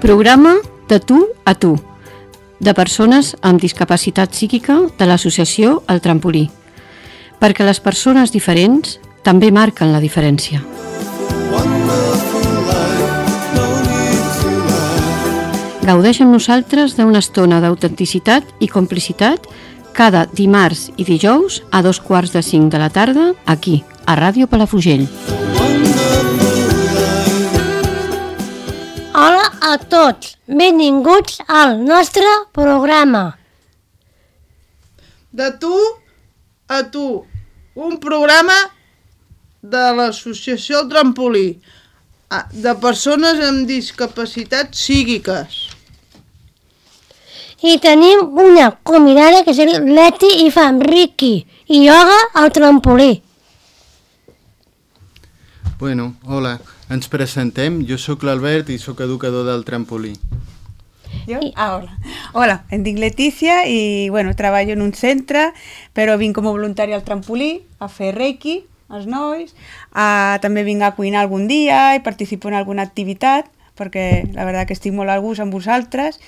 Programa de tu a tu, de persones amb discapacitat psíquica de l'associació El Trampolí, perquè les persones diferents també marquen la diferència. Gaudeix amb nosaltres d'una estona d'autenticitat i complicitat cada dimarts i dijous a dos quarts de cinc de la tarda aquí, a Ràdio Palafrugell. Hola tots, benvinguts al nostre programa. De tu a tu, un programa de l'associació El Trampolí, de persones amb discapacitats psíquiques. I tenim una convidada que és Leti i fa amb Ricky i ioga al trampolí. Bueno, hola, ens presentem. Jo sóc l'Albert i sóc educador del trampolí. Jo? Ah, hola. Hola, em dic Letícia i bueno, treballo en un centre, però vinc com a voluntària al trampolí a fer reiki als nois, a, també vinc a cuinar algun dia i participo en alguna activitat perquè la veritat que estic molt a gust amb vosaltres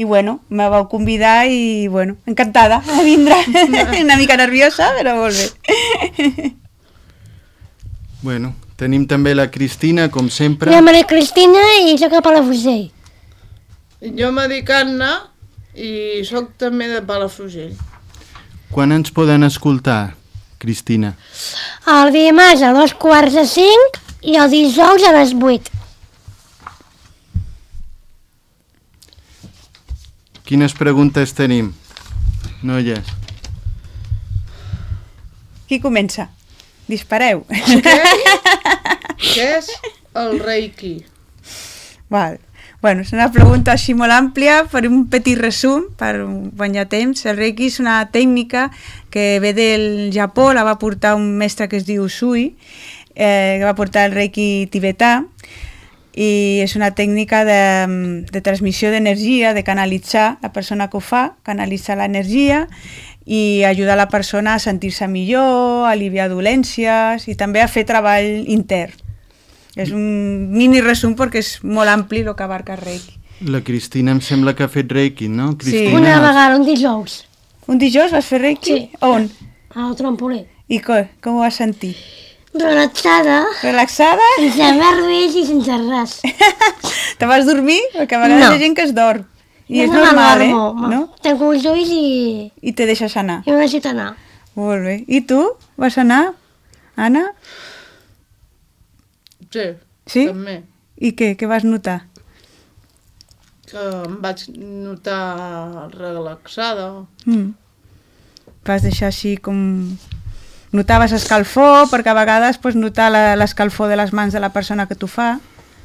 i bueno, me vau convidar i bueno, encantada de vindre una mica nerviosa però molt bé Bueno, tenim també la Cristina, com sempre. La Maria Cristina i soc a Palafrugell. Jo me dic Anna i sóc també de Palafrugell. Quan ens poden escoltar, Cristina? El dimarts a dos quarts de cinc i el dijous a les vuit. Quines preguntes tenim? Noies. Qui comença? Dispareu. Què és el Reiki? Val. Bueno, és una pregunta així molt àmplia, faré un petit resum per guanyar temps. El Reiki és una tècnica que ve del Japó, la va portar un mestre que es diu Usui, eh, que va portar el Reiki tibetà, i és una tècnica de, de transmissió d'energia, de canalitzar la persona que ho fa, canalitzar l'energia i ajudar la persona a sentir-se millor, a aliviar dolències i també a fer treball intern. És un mini resum perquè és molt ampli el que abarca el Reiki. La Cristina em sembla que ha fet Reiki, no? Cristina, Una vegada, un dijous, Un dijous vas fer Reiki? Sí. On? al trampolí. I co, com ho vas sentir? Relaxada, Relaxada? sense nervis i sense res. Te vas dormir? Perquè a vegades No. hi ha gent que es dorm. I és no normal, eh? No? Tanco els ulls i, I te deixes anar. i no necessito anar. Molt bé. I tu? Vas anar? Anna? Sí, Sí? també. I què? Què vas notar? Que em vaig notar relaxada. Mm. Vas deixar així com... Notaves escalfor, perquè a vegades pots notar la- l'escalfor de les mans de la persona que t'ho fa.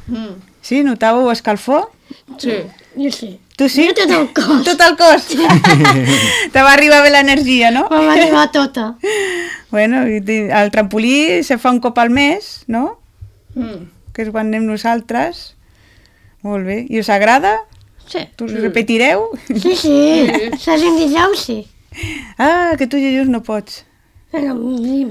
Mm. Sí? Notàveu escalfor? Sí. Jo sí. Tu sí? Jo tot el cos. Tot el cos. Te va arribar bé l'energia, no? Me va arribar tota. Bueno, el trampolí se fa un cop al mes, no? Mm. Que és quan anem nosaltres. Molt bé. I us agrada? Sí. Us repetireu? Sí, sí. Saps un dijous, sí. Ah, que tu dilluns no pots. Bueno,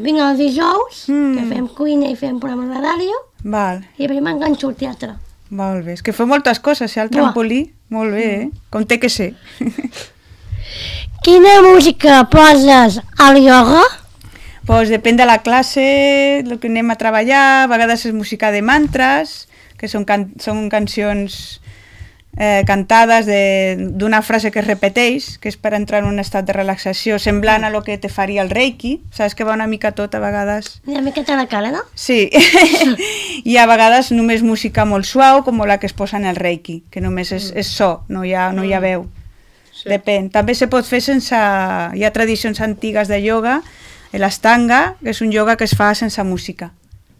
vinc el dijous, Mm. que fem cuina i fem programa de ràdio, Val, i després m'enganxo al teatre. Molt bé. És que feu moltes coses, eh, Buah. trampolí. Molt bé, eh? Com té que ser. Quina música poses al ioga? pues depèn de la classe, el que anem a treballar, a vegades és música de mantres, que són, can són cancions eh, cantades de- d'una frase que es repeteix, que és per entrar en un estat de relaxació semblant a lo que te faria el reiki, saps que va una mica tot a vegades... Una miqueta la cara, no? Sí, i a vegades només música molt suau, com la que es posa en el reiki, que només és, és so, no hi ha, no hi ha veu. Sí. Depèn. També se pot fer sense... Hi ha tradicions antigues de ioga, l'estanga, que és un ioga que es fa sense música,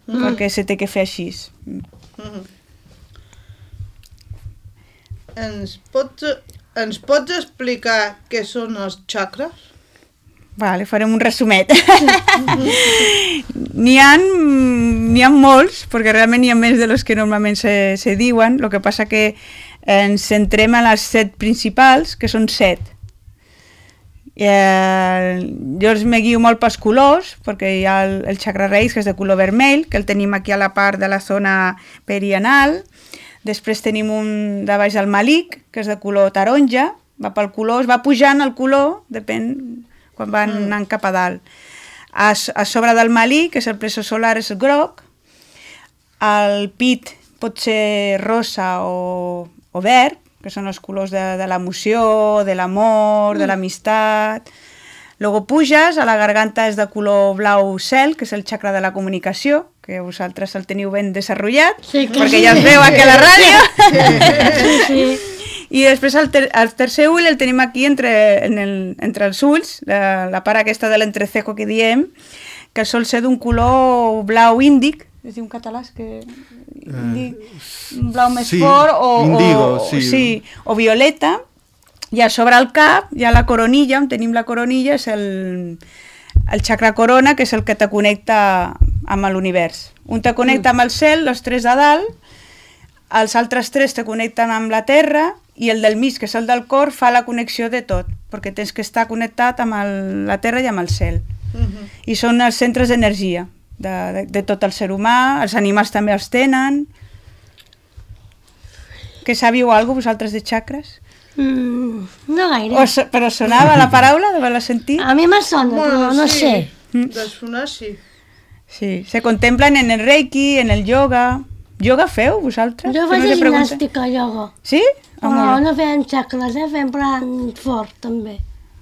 mm. perquè se té que fer així. Mhm. Ens pots, ens pots explicar què són els xacres? Vale, farem un resumet. N'hi ha, ha molts, perquè realment n'hi ha més de los que normalment se, se diuen, el que passa que ens centrem en els set principals, que són set. Eh, jo els me guio molt pels colors, perquè hi ha el, el xacra reis, que és de color vermell, que el tenim aquí a la part de la zona perianal. Després tenim un de baix del Malik, que és de color taronja, va pel color, es va pujant el color, depèn quan van mm. anant cap a dalt. A, a sobre del Malik, que és el preso solar, és el groc, el pit pot ser rosa o, o verd, que són els colors de, de l'emoció, de l'amor, de l'amistat. Luego puges, a la garganta és de color blau cel, que és el xacra de la comunicació, que vosaltres el teniu ben desenvolupat, Sí, perquè sí. ja es veu aquí a la ràdio. Sí, sí. I després el, ter el tercer ull el tenim aquí entre, en el, entre els ulls, la, la part aquesta de l'entrecejo que diem, que sol ser d'un color blau índic, es diu en català és que... Índic, un blau més sí, fort o, índigo, o, sí. sí, o violeta, i a sobre el cap hi ha la coronilla, on tenim la coronilla, és el, el xacra corona, que és el que te connecta amb l'univers. Un te connecta amb el cel, els tres de dalt, els altres tres te connecten amb la terra i el del mig, que és el del cor, fa la connexió de tot, perquè tens que estar connectat amb el, la terra i amb el cel. I són els centres d'energia de, de, de tot el ser humà, els animals també els tenen. Que sabíeu alguna vosaltres de xacres? Mm, no gaire. O, però sonava la paraula, de la sentir? A mi me sona, però no sé. De sonar, sí. Sí, se contemplen en el reiki, en el yoga. Yoga feu, vosaltres? Jo faig no gimnàstica, yoga. Sí? Ah, Però molt bé. no fem xacles, eh? Fem plan fort, també.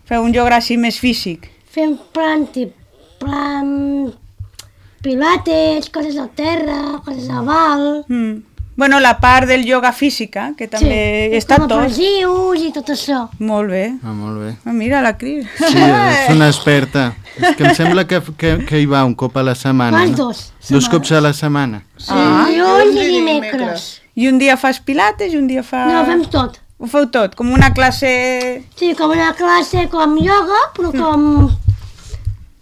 Feu un yoga així més físic. Fem plan tip, plan pilates, coses al terra, coses a val... Mm. Bueno, la part del yoga física, que també està com a tot. presius i tot això. Molt bé. Ah, molt bé. Ah, mira, la Cris. Sí, és una experta. És que em sembla que, que, que hi va un cop a la setmana. Quants no? dos? Dos cops a la setmana. Sí, Ah. Dilluns i i dimecres. I un dia fas pilates i un dia fa... No, fem tot. Ho feu tot, com una classe... Sí, com una classe com yoga, però com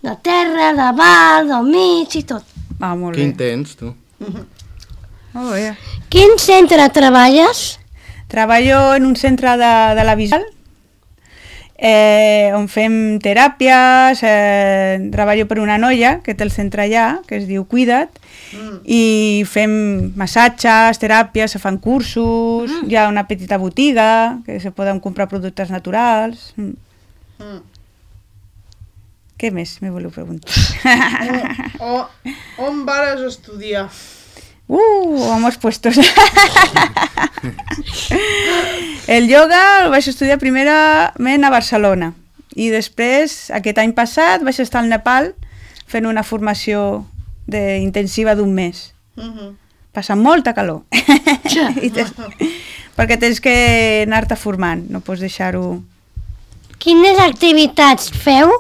de terra, de val, del mig i tot. Ah, molt Que bé. intens, tu. Molt bé. Quin centre treballes? Treballo en un centre de, de la Visual, eh, on fem teràpies, eh, treballo per una noia que té el centre allà, que es diu Cuida't, Mm. i fem massatges, teràpies, se fan cursos, hi ha una petita botiga, que se poden comprar productes naturals... Mm. Mm. Què més me voleu preguntar? O, on vares estudiar? Uh, vamos puestos. el yoga el vaig estudiar primerament a Barcelona i després, aquest any passat, vaig estar al Nepal fent una formació de, intensiva d'un mes. Mhm. Passa molta calor. I tens, perquè tens que anar-te formant, no pots deixar-ho... Quines activitats feu?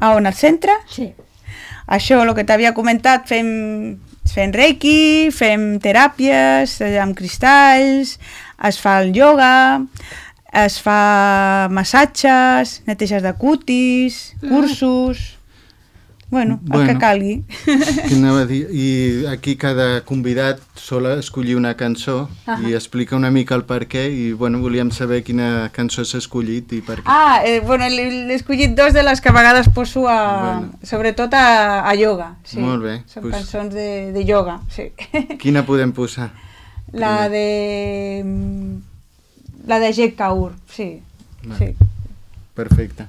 A on, al centre? Sí. Això, el que t'havia comentat, fem, fem reiki, fem teràpies eh, amb cristalls, es fa el yoga, es fa massatges, neteges de cutis, cursos... Bueno, el Bueno. que calgui. Que anava a dir, I aquí cada convidat sol escollir una cançó i explica una mica el per què i bueno, volíem saber quina cançó s'ha escollit i per què. Ah, eh, bueno, l'he l'he escollit dos de les que a vegades poso a, Bueno. sobretot a, a yoga. Sí. Molt bé, Són pues- cançons de, de yoga, sí. Quina podem posar? La de... mm, La de Jack Kaur, sí. Va. sí. Perfecte.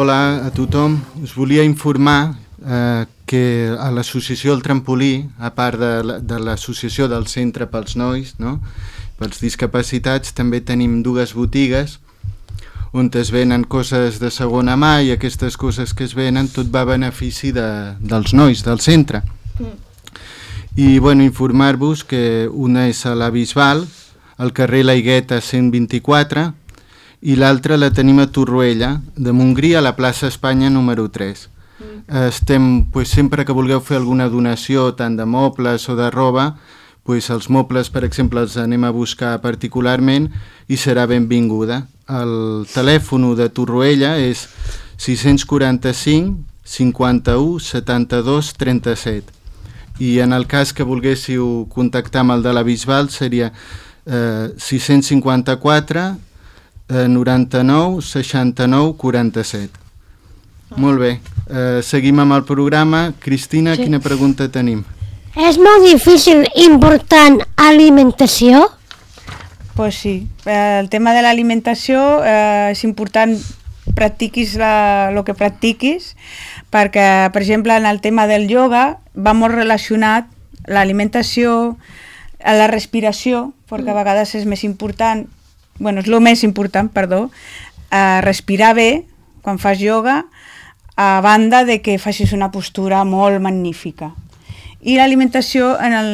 Hola a tothom. Us volia informar eh, que a l'associació El Trampolí, a part de, de l'associació del Centre pels Nois, no? pels discapacitats, també tenim dues botigues on es venen coses de segona mà i aquestes coses que es venen tot va a benefici de, dels nois del centre. I bueno, informar-vos que una és a la Bisbal, al carrer La Higueta 124, i l'altra la tenim a Torroella, de Montgrí, a la plaça Espanya número 3. Estem, pues, sempre que vulgueu fer alguna donació, tant de mobles o de roba, pues, els mobles, per exemple, els anem a buscar particularment i serà benvinguda. El telèfon de Torroella és 645 51 72 37 i en el cas que volguéssiu contactar amb el de la Bisbal seria eh, 654 eh, 99 69 47 molt bé, eh, seguim amb el programa Cristina, Sí. quina pregunta tenim? És molt difícil important alimentació? Pues sí, Eh, el tema de l'alimentació eh, és important practiquis la, el que practiquis perquè, per exemple, en el tema del yoga va molt relacionat l'alimentació, a la respiració, perquè a vegades és més important, bueno, és el més important, perdó, eh, respirar bé quan fas yoga, a banda de que facis una postura molt magnífica. I l'alimentació en, el,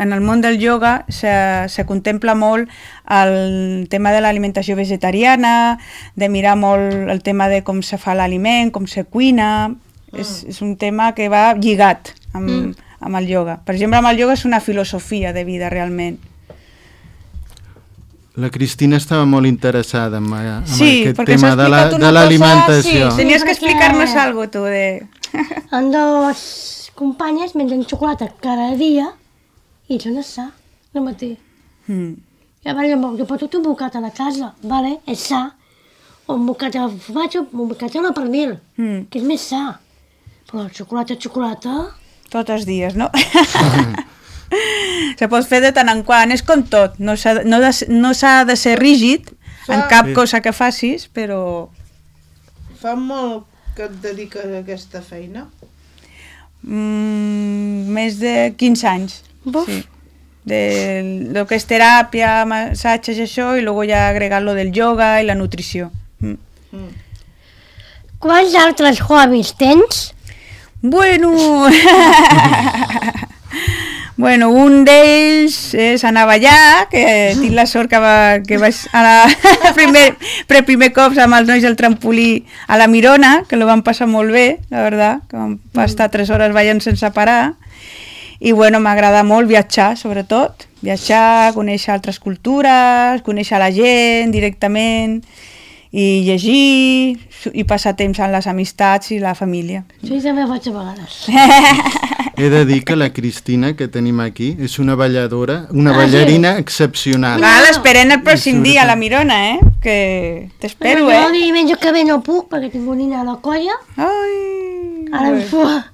en el món del yoga se, se contempla molt el tema de l'alimentació vegetariana, de mirar molt el tema de com se fa l'aliment, com se cuina, mm. és, és un tema que va lligat amb, mm. amb el yoga. Per exemple, amb el yoga és una filosofia de vida realment. La Cristina estava molt interessada en, eh, en Sí, aquest tema de la- l'alimentació. cosa... Sí, tenies que explicar-nos algo tu de... En dos companyes mengen xocolata cada dia i això no sa, el matí. Mm. Llavors jo, jo porto un bocat a la casa, vale? és sa. Un bocat de formatge, un bocat de la pernil, Mm. que és més sa. Però xocolata, xocolata... Tots els dies, no? Se pot fer de tant en quant, és com tot, no s'ha no de, no de ser rígid en Fa- cap Sí. cosa que facis, però Fa molt que et dediques a aquesta feina? mm, més de 15 anys. Buf. Sí. De lo que és teràpia, massatges i això, i luego ja agregar lo del yoga i la nutrició. Mm. Quants altres hobbies tens? Bueno... bueno, un d'ells és anar a ballar, que tinc la sort que, va, que vaig anar primer, per primer cop amb els nois del trampolí a la Mirona, que lo van passar molt bé, la veritat, que vam estar tres hores ballant sense parar. I bueno, m'agrada molt viatjar, sobretot. Viatjar, conèixer altres cultures, conèixer la gent directament, i llegir, i passar temps amb les amistats i la família. Jo també ho faig a vegades. He de dir que la Cristina, que tenim aquí, és una balladora, una Ah, sí? ballarina excepcional. Va, l'esperem el pròxim dia a la Mirona, eh? Que t'espero, jo eh? el diumenge que ve no puc perquè tinc un nina a la colla. Ai... Ara em fa...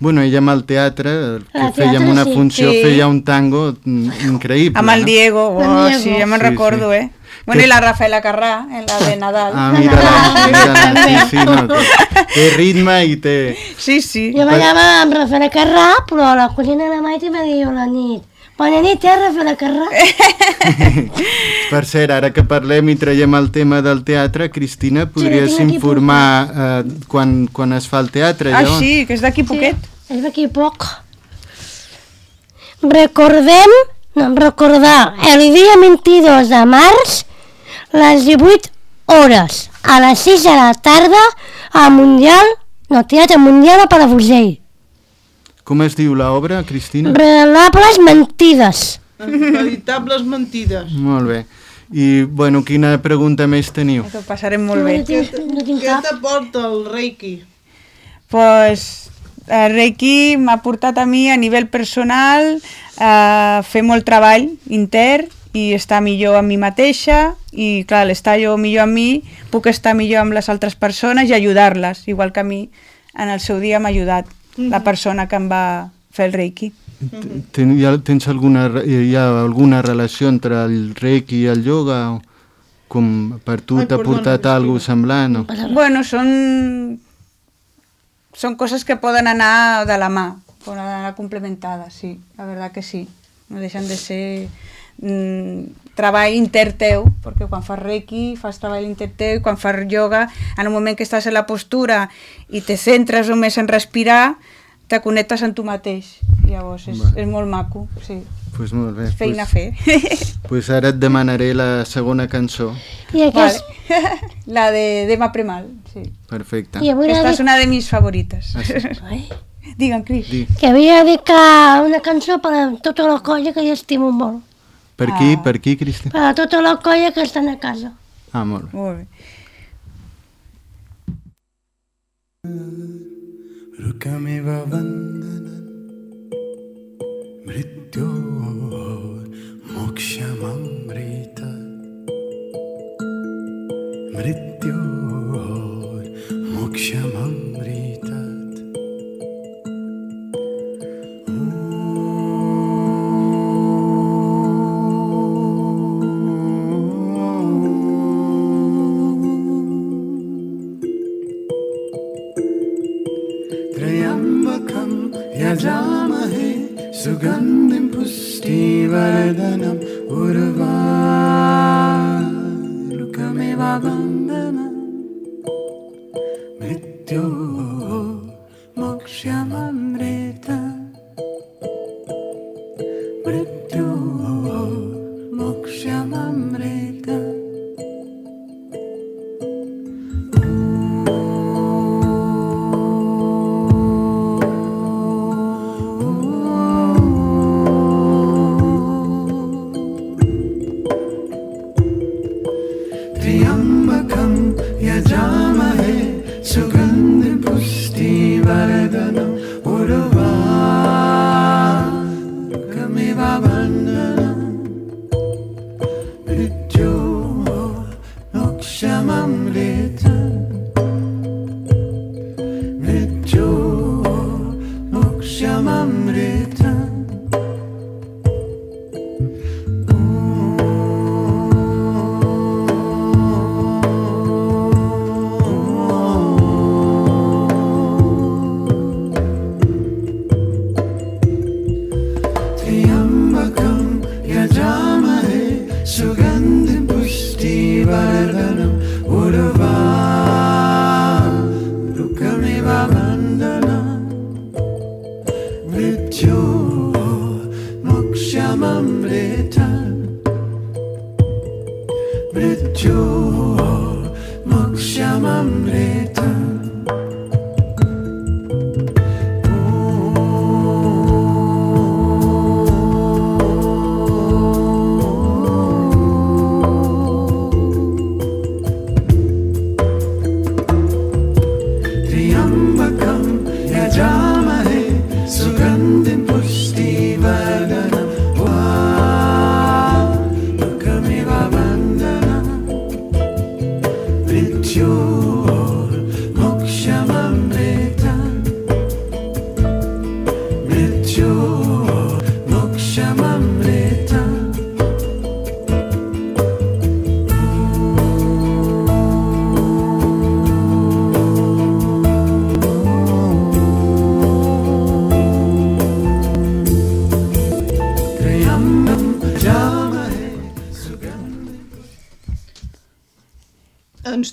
Bueno, ella amb el teatre, el que Al fèiem teatre una sí. funció, Sí. feia un tango mm, increïble. Amb el? Diego, oh, El Diego. sí, ja me'n Sí, recordo, sí. eh? Bueno, i la Rafaela Carrà, en la de Nadal. Ah, mira-la, mira-la, sí, sí, no, té, té ritme i té... Sí, sí. Jo ballava amb Rafael Carrà, però la cosina de la Maite me diu a la nit Bona nit, eh, Rafael Carrà? Per cert, ara que parlem i traiem el tema del teatre, Cristina, podries aquí informar eh, quan, quan es fa el teatre, Ah, llavors? sí, que és d'aquí poquet. És d'aquí poc. Recordem, no, recordar, el dia 22 de març, les 18 hores, a les 6 de la tarda, a Mundial, no, Teatre Mundial a Palafrugell. Com es diu l'obra, Cristina? Relables mentides. Veritables mentides. Molt bé. I, bueno, quina pregunta més teniu? Que ho passarem molt bé. No tinc, no tinc Què t'aporta el Reiki? pues, el Reiki m'ha portat a mi a nivell personal a fer molt treball intern i estar millor amb mi mateixa i clar, l'estar jo millor amb mi puc estar millor amb les altres persones i ajudar-les, igual que a mi en el seu dia m'ha ajudat la persona que em va fer el Reiki. Ten, hi ha, tens alguna, hi ha alguna relació entre el reiki i el yoga? O... com per tu t'ha portat alguna semblant? O... Bueno, són, són coses que poden anar de la mà, poden anar complementades, sí, la verdad que sí. No deixen de ser mm, treball interteu, perquè quan fas reiki fas treball interteu i quan fas yoga, en un moment que estàs en la postura i te centres només en respirar, te connectes amb tu mateix. Llavors és, Vale. és molt maco, sí. Pues molt bé. És feina a pues, fer. pues ara et demanaré la segona cançó. I, aquest, vale. La de Dema Premal, sí. Perfecte. i avui Esta ha és una de mis favorites. Ah, sí? Ai, Digue'm, Cris. Di. que havia de dedicar una cançó per a tota la colla que jo estimo molt. Per aquí, ah. per aquí, Cristina? Per a tota la colla que estan a casa. Ah, molt bé. Molt bé. Ruka me va vandana Mrityo Moksha mamrita Mrityo Moksha mamrita महे सुगम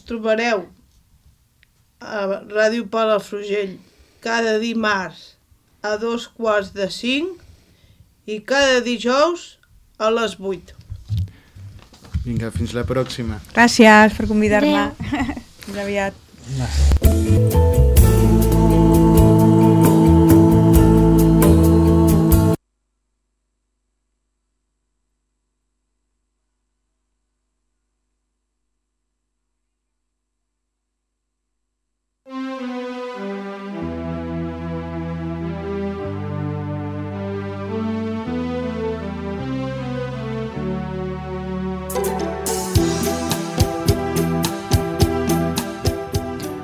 trobareu a Ràdio Palafrugell cada dimarts a dos quarts de cinc i cada dijous a les vuit. Vinga, fins la pròxima. Gràcies per convidar-me. Fins aviat.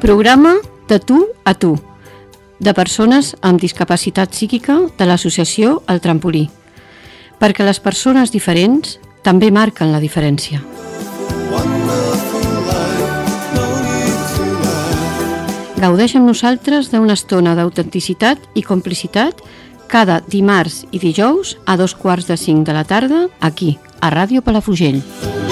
Programa de tu a tu de persones amb discapacitat psíquica de l'associació El Trampolí, perquè les persones diferents també marquen la diferència. Gaudeix amb nosaltres d'una estona d'autenticitat i complicitat cada dimarts i dijous a dos quarts de cinc de la tarda aquí, a Ràdio Palafrugell. Música